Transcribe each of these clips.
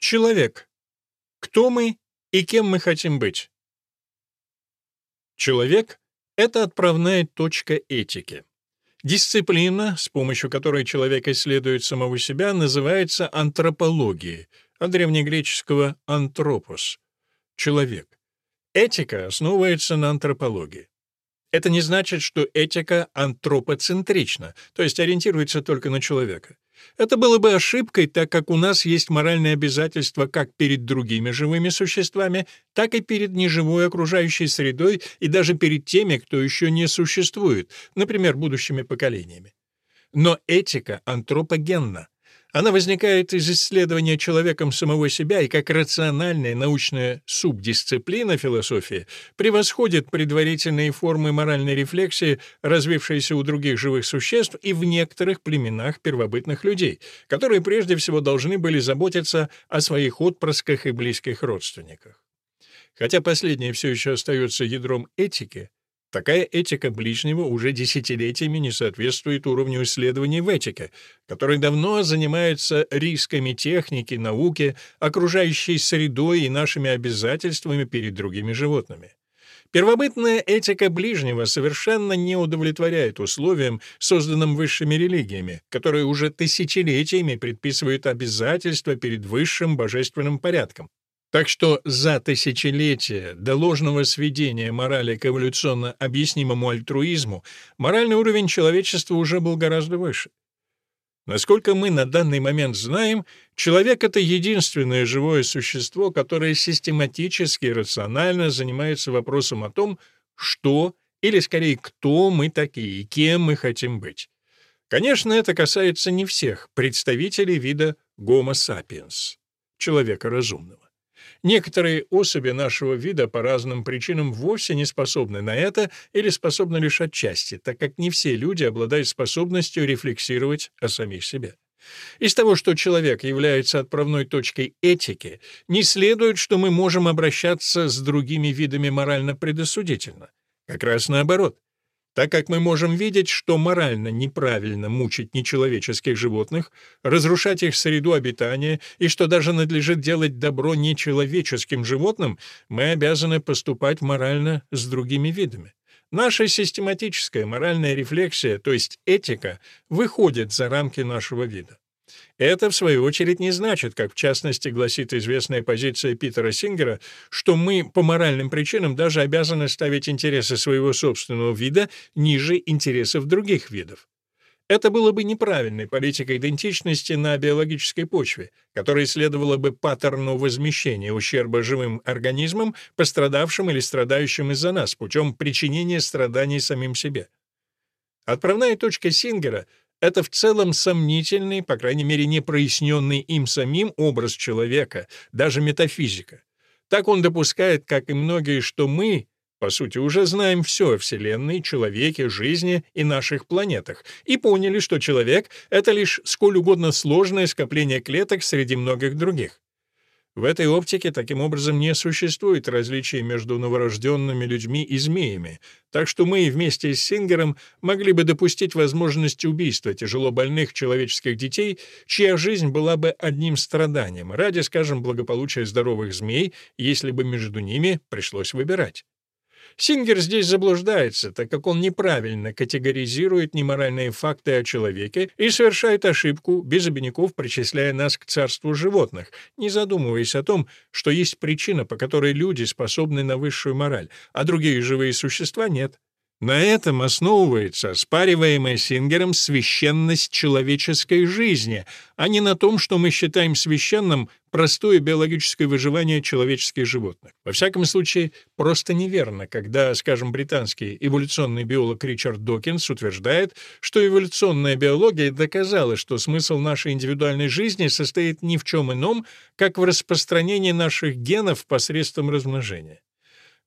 Человек. Кто мы и кем мы хотим быть? Человек — это отправная точка этики. Дисциплина, с помощью которой человек исследует самого себя, называется антропологией, от древнегреческого «антропос» — «человек». Этика основывается на антропологии. Это не значит, что этика антропоцентрична, то есть ориентируется только на человека. Это было бы ошибкой, так как у нас есть моральные обязательства как перед другими живыми существами, так и перед неживой окружающей средой и даже перед теми, кто еще не существует, например, будущими поколениями. Но этика антропогенна. Она возникает из исследования человеком самого себя и как рациональная научная субдисциплина философии превосходит предварительные формы моральной рефлексии, развившиеся у других живых существ и в некоторых племенах первобытных людей, которые прежде всего должны были заботиться о своих отпрысках и близких родственниках. Хотя последнее все еще остается ядром этики, Такая этика ближнего уже десятилетиями не соответствует уровню исследований в этике, который давно занимается рисками техники, науки, окружающей средой и нашими обязательствами перед другими животными. Первобытная этика ближнего совершенно не удовлетворяет условиям, созданным высшими религиями, которые уже тысячелетиями предписывают обязательства перед высшим божественным порядком. Так что за тысячелетия до ложного сведения морали к эволюционно объяснимому альтруизму моральный уровень человечества уже был гораздо выше. Насколько мы на данный момент знаем, человек — это единственное живое существо, которое систематически и рационально занимается вопросом о том, что, или скорее, кто мы такие и кем мы хотим быть. Конечно, это касается не всех представителей вида Homo sapiens, человека разумного. Некоторые особи нашего вида по разным причинам вовсе не способны на это или способны лишь отчасти, так как не все люди обладают способностью рефлексировать о самих себе. Из того, что человек является отправной точкой этики, не следует, что мы можем обращаться с другими видами морально предосудительно. Как раз наоборот так как мы можем видеть, что морально неправильно мучить нечеловеческих животных, разрушать их среду обитания и что даже надлежит делать добро нечеловеческим животным, мы обязаны поступать морально с другими видами. Наша систематическая моральная рефлексия, то есть этика, выходит за рамки нашего вида. Это, в свою очередь, не значит, как в частности гласит известная позиция Питера Сингера, что мы по моральным причинам даже обязаны ставить интересы своего собственного вида ниже интересов других видов. Это было бы неправильной политикой идентичности на биологической почве, которая следовала бы паттерну возмещения ущерба живым организмам, пострадавшим или страдающим из-за нас, путем причинения страданий самим себе. Отправная точка Сингера — это в целом сомнительный, по крайней мере, не проясненный им самим образ человека, даже метафизика. Так он допускает, как и многие, что мы, по сути, уже знаем все о Вселенной, человеке, жизни и наших планетах, и поняли, что человек — это лишь сколь угодно сложное скопление клеток среди многих других. В этой оптике таким образом не существует различия между новорожденными людьми и змеями, так что мы вместе с Сингером могли бы допустить возможность убийства тяжело больных человеческих детей, чья жизнь была бы одним страданием, ради, скажем, благополучия здоровых змей, если бы между ними пришлось выбирать. Сингер здесь заблуждается, так как он неправильно категоризирует неморальные факты о человеке и совершает ошибку, без обиняков причисляя нас к царству животных, не задумываясь о том, что есть причина, по которой люди способны на высшую мораль, а другие живые существа нет. На этом основывается оспариваемая Сингером священность человеческой жизни, а не на том, что мы считаем священным простое биологическое выживание человеческих животных. Во всяком случае, просто неверно, когда, скажем, британский эволюционный биолог Ричард Докинс утверждает, что эволюционная биология доказала, что смысл нашей индивидуальной жизни состоит ни в чем ином, как в распространении наших генов посредством размножения.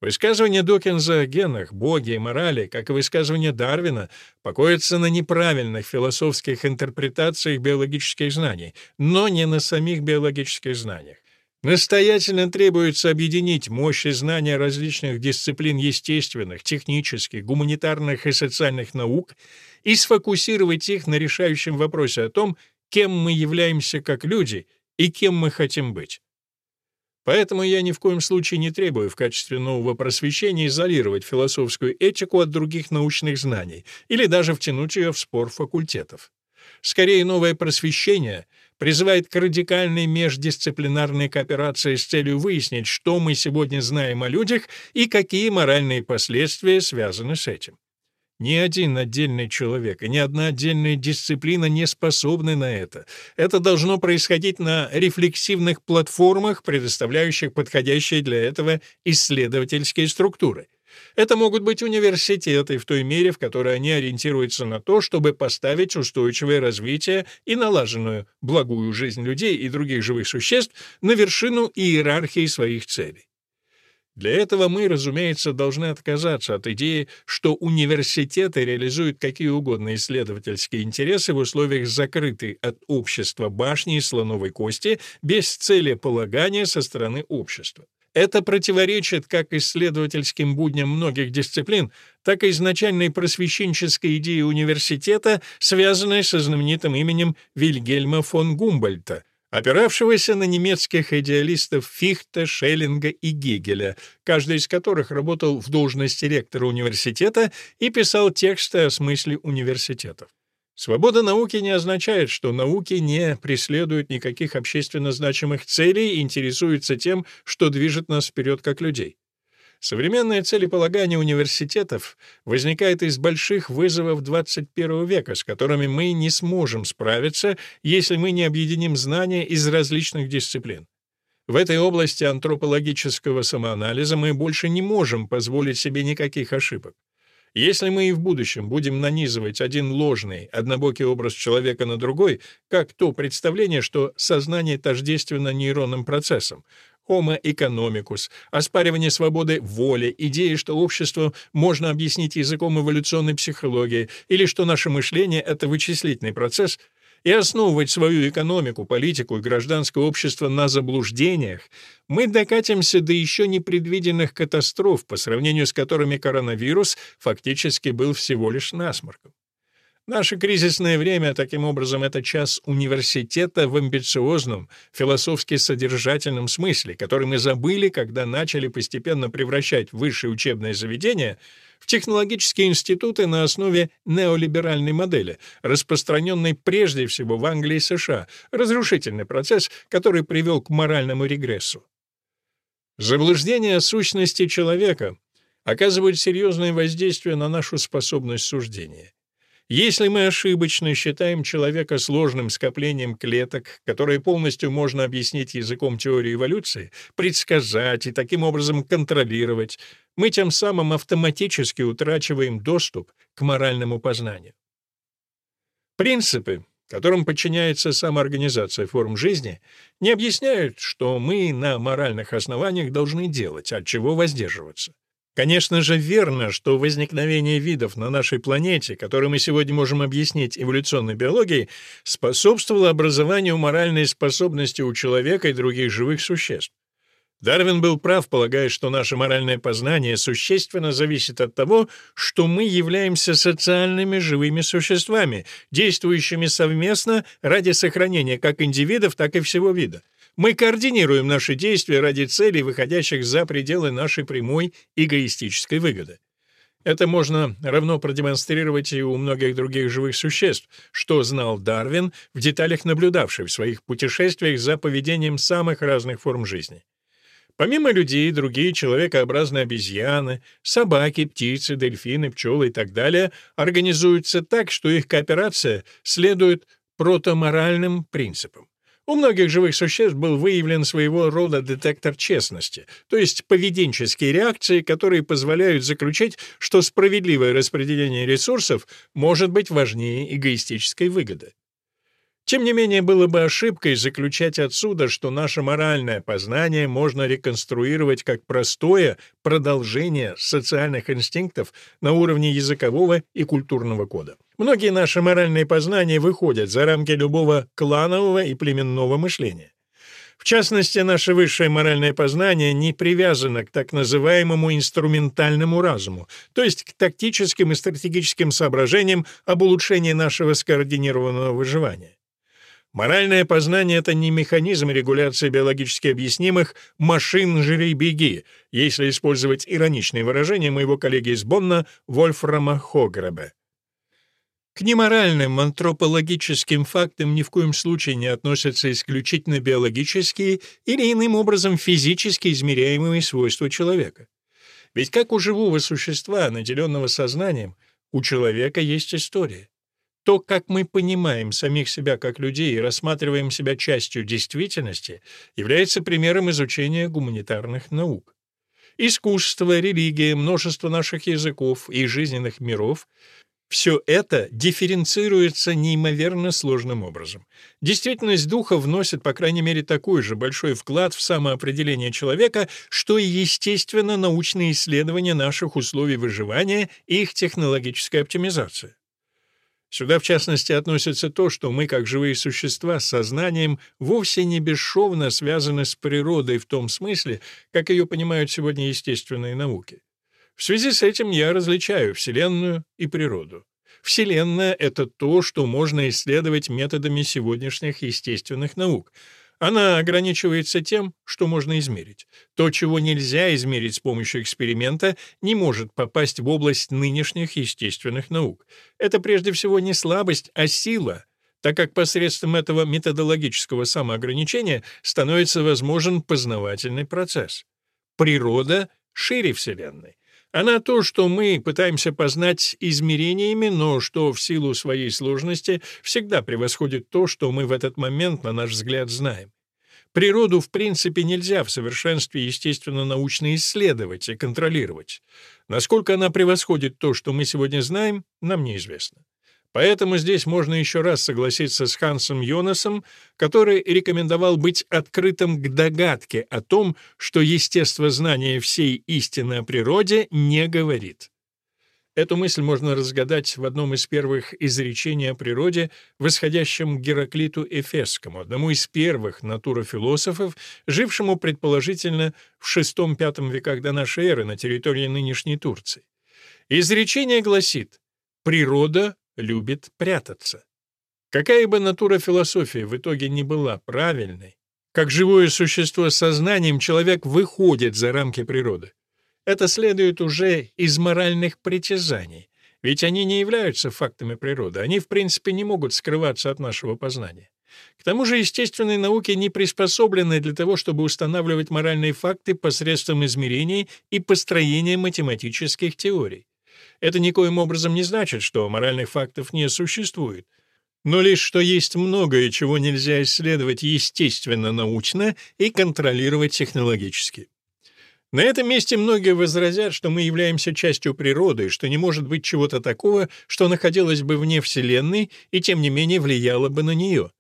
Высказывание Докинза о генах, боге и морали, как и высказывание Дарвина, покоятся на неправильных философских интерпретациях биологических знаний, но не на самих биологических знаниях. Настоятельно требуется объединить мощи знания различных дисциплин естественных, технических, гуманитарных и социальных наук и сфокусировать их на решающем вопросе о том, кем мы являемся как люди и кем мы хотим быть. Поэтому я ни в коем случае не требую в качестве нового просвещения изолировать философскую этику от других научных знаний или даже втянуть ее в спор факультетов. Скорее, новое просвещение призывает к радикальной междисциплинарной кооперации с целью выяснить, что мы сегодня знаем о людях и какие моральные последствия связаны с этим. Ни один отдельный человек и ни одна отдельная дисциплина не способны на это. Это должно происходить на рефлексивных платформах, предоставляющих подходящие для этого исследовательские структуры. Это могут быть университеты в той мере, в которой они ориентируются на то, чтобы поставить устойчивое развитие и налаженную благую жизнь людей и других живых существ на вершину иерархии своих целей. Для этого мы, разумеется, должны отказаться от идеи, что университеты реализуют какие угодно исследовательские интересы в условиях закрытой от общества башни из слоновой кости без цели полагания со стороны общества. Это противоречит как исследовательским будням многих дисциплин, так и изначальной просвещенческой идее университета, связанной со знаменитым именем Вильгельма фон Гумбольта, опиравшегося на немецких идеалистов Фихта, Шеллинга и Гегеля, каждый из которых работал в должности ректора университета и писал тексты о смысле университетов. Свобода науки не означает, что науки не преследуют никаких общественно значимых целей и интересуются тем, что движет нас вперед как людей. Современное целеполагание университетов возникает из больших вызовов 21 века, с которыми мы не сможем справиться, если мы не объединим знания из различных дисциплин. В этой области антропологического самоанализа мы больше не можем позволить себе никаких ошибок. Если мы и в будущем будем нанизывать один ложный, однобокий образ человека на другой, как то представление, что сознание тождественно нейронным процессам, Homo economicus, оспаривание свободы воли, идеи, что общество можно объяснить языком эволюционной психологии, или что наше мышление — это вычислительный процесс — и основывать свою экономику, политику и гражданское общество на заблуждениях, мы докатимся до еще непредвиденных катастроф, по сравнению с которыми коронавирус фактически был всего лишь насморком. Наше кризисное время, таким образом, это час университета в амбициозном, философски содержательном смысле, который мы забыли, когда начали постепенно превращать высшее учебное заведение в технологические институты на основе неолиберальной модели, распространенной прежде всего в Англии и США, разрушительный процесс, который привел к моральному регрессу. Заблуждение о сущности человека оказывает серьезное воздействие на нашу способность суждения. Если мы ошибочно считаем человека сложным скоплением клеток, которые полностью можно объяснить языком теории эволюции, предсказать и таким образом контролировать, мы тем самым автоматически утрачиваем доступ к моральному познанию. Принципы, которым подчиняется самоорганизация форм жизни, не объясняют, что мы на моральных основаниях должны делать, от чего воздерживаться. Конечно же, верно, что возникновение видов на нашей планете, которые мы сегодня можем объяснить эволюционной биологией, способствовало образованию моральной способности у человека и других живых существ. Дарвин был прав, полагая, что наше моральное познание существенно зависит от того, что мы являемся социальными живыми существами, действующими совместно ради сохранения как индивидов, так и всего вида. Мы координируем наши действия ради целей, выходящих за пределы нашей прямой эгоистической выгоды. Это можно равно продемонстрировать и у многих других живых существ, что знал Дарвин, в деталях наблюдавший в своих путешествиях за поведением самых разных форм жизни. Помимо людей, другие человекообразные обезьяны, собаки, птицы, дельфины, пчелы и так далее организуются так, что их кооперация следует протоморальным принципам. У многих живых существ был выявлен своего рода детектор честности, то есть поведенческие реакции, которые позволяют заключить, что справедливое распределение ресурсов может быть важнее эгоистической выгоды. Тем не менее, было бы ошибкой заключать отсюда, что наше моральное познание можно реконструировать как простое продолжение социальных инстинктов на уровне языкового и культурного кода. Многие наши моральные познания выходят за рамки любого кланового и племенного мышления. В частности, наше высшее моральное познание не привязано к так называемому инструментальному разуму, то есть к тактическим и стратегическим соображениям об улучшении нашего скоординированного выживания. Моральное познание — это не механизм регуляции биологически объяснимых «машин жри беги», если использовать ироничные выражения моего коллеги из Бонна Вольфрама Хогребе. К неморальным антропологическим фактам ни в коем случае не относятся исключительно биологические или иным образом физически измеряемые свойства человека. Ведь как у живого существа, наделенного сознанием, у человека есть история. То, как мы понимаем самих себя как людей и рассматриваем себя частью действительности, является примером изучения гуманитарных наук. Искусство, религия, множество наших языков и жизненных миров — все это дифференцируется неимоверно сложным образом. Действительность духа вносит, по крайней мере, такой же большой вклад в самоопределение человека, что и естественно научные исследования наших условий выживания и их технологическая оптимизация. Сюда, в частности, относится то, что мы, как живые существа с сознанием, вовсе не бесшовно связаны с природой в том смысле, как ее понимают сегодня естественные науки. В связи с этим я различаю Вселенную и природу. Вселенная — это то, что можно исследовать методами сегодняшних естественных наук — она ограничивается тем, что можно измерить. То, чего нельзя измерить с помощью эксперимента, не может попасть в область нынешних естественных наук. Это прежде всего не слабость, а сила, так как посредством этого методологического самоограничения становится возможен познавательный процесс. Природа шире Вселенной. Она то, что мы пытаемся познать измерениями, но что в силу своей сложности всегда превосходит то, что мы в этот момент, на наш взгляд, знаем. Природу, в принципе, нельзя в совершенстве естественно-научно исследовать и контролировать. Насколько она превосходит то, что мы сегодня знаем, нам неизвестно. Поэтому здесь можно еще раз согласиться с Хансом Йонасом, который рекомендовал быть открытым к догадке о том, что естествознание всей истины о природе не говорит. Эту мысль можно разгадать в одном из первых изречений о природе, восходящем к Гераклиту Эфесскому, одному из первых натурофилософов, жившему предположительно в VI-V веках до нашей эры на территории нынешней Турции. Изречение гласит «природа любит прятаться». Какая бы натура философии в итоге не была правильной, как живое существо с сознанием человек выходит за рамки природы. Это следует уже из моральных притязаний, ведь они не являются фактами природы, они в принципе не могут скрываться от нашего познания. К тому же естественные науки не приспособлены для того, чтобы устанавливать моральные факты посредством измерений и построения математических теорий. Это никоим образом не значит, что моральных фактов не существует, но лишь что есть многое, чего нельзя исследовать естественно-научно и контролировать технологически. На этом месте многие возразят, что мы являемся частью природы, что не может быть чего-то такого, что находилось бы вне Вселенной и тем не менее влияло бы на нее.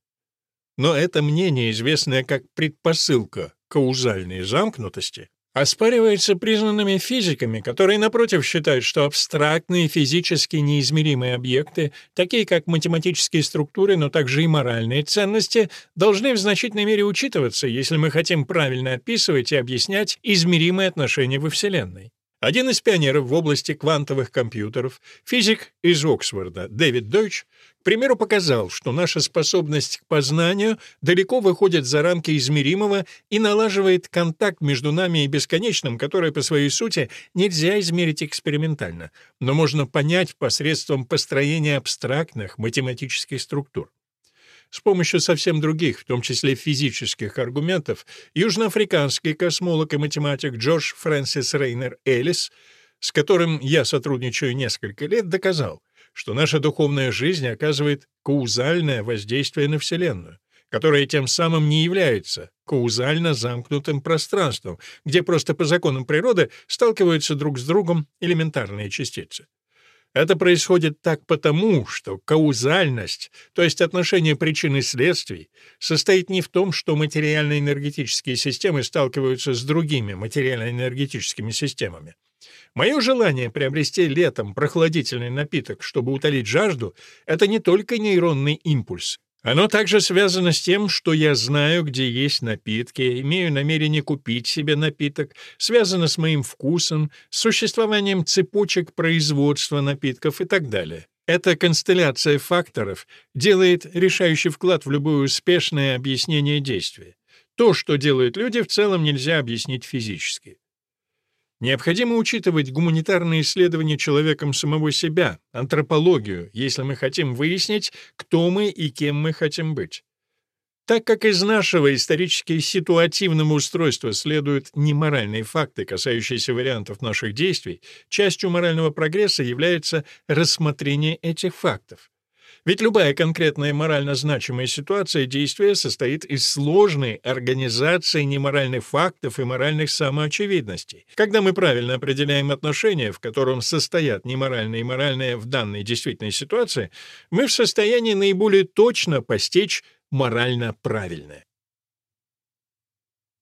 Но это мнение, известное как предпосылка каузальной замкнутости, оспаривается признанными физиками, которые, напротив, считают, что абстрактные физически неизмеримые объекты, такие как математические структуры, но также и моральные ценности, должны в значительной мере учитываться, если мы хотим правильно описывать и объяснять измеримые отношения во Вселенной. Один из пионеров в области квантовых компьютеров, физик из Оксфорда Дэвид Дойч, к примеру, показал, что наша способность к познанию далеко выходит за рамки измеримого и налаживает контакт между нами и бесконечным, который по своей сути нельзя измерить экспериментально, но можно понять посредством построения абстрактных математических структур. С помощью совсем других, в том числе физических аргументов, южноафриканский космолог и математик Джордж Фрэнсис Рейнер Эллис, с которым я сотрудничаю несколько лет, доказал, что наша духовная жизнь оказывает каузальное воздействие на Вселенную, которое тем самым не является каузально замкнутым пространством, где просто по законам природы сталкиваются друг с другом элементарные частицы. Это происходит так потому, что каузальность, то есть отношение причин и следствий, состоит не в том, что материально-энергетические системы сталкиваются с другими материально-энергетическими системами. Мое желание приобрести летом прохладительный напиток, чтобы утолить жажду, это не только нейронный импульс, оно также связано с тем, что я знаю, где есть напитки, имею намерение купить себе напиток, связано с моим вкусом, с существованием цепочек производства напитков и так далее. Эта констелляция факторов делает решающий вклад в любое успешное объяснение действия. То, что делают люди, в целом нельзя объяснить физически. Необходимо учитывать гуманитарные исследования человеком самого себя, антропологию, если мы хотим выяснить, кто мы и кем мы хотим быть. Так как из нашего исторически ситуативного устройства следуют неморальные факты, касающиеся вариантов наших действий, частью морального прогресса является рассмотрение этих фактов. Ведь любая конкретная морально значимая ситуация действия состоит из сложной организации неморальных фактов и моральных самоочевидностей. Когда мы правильно определяем отношения, в котором состоят неморальные и моральные в данной действительной ситуации, мы в состоянии наиболее точно постичь морально правильное.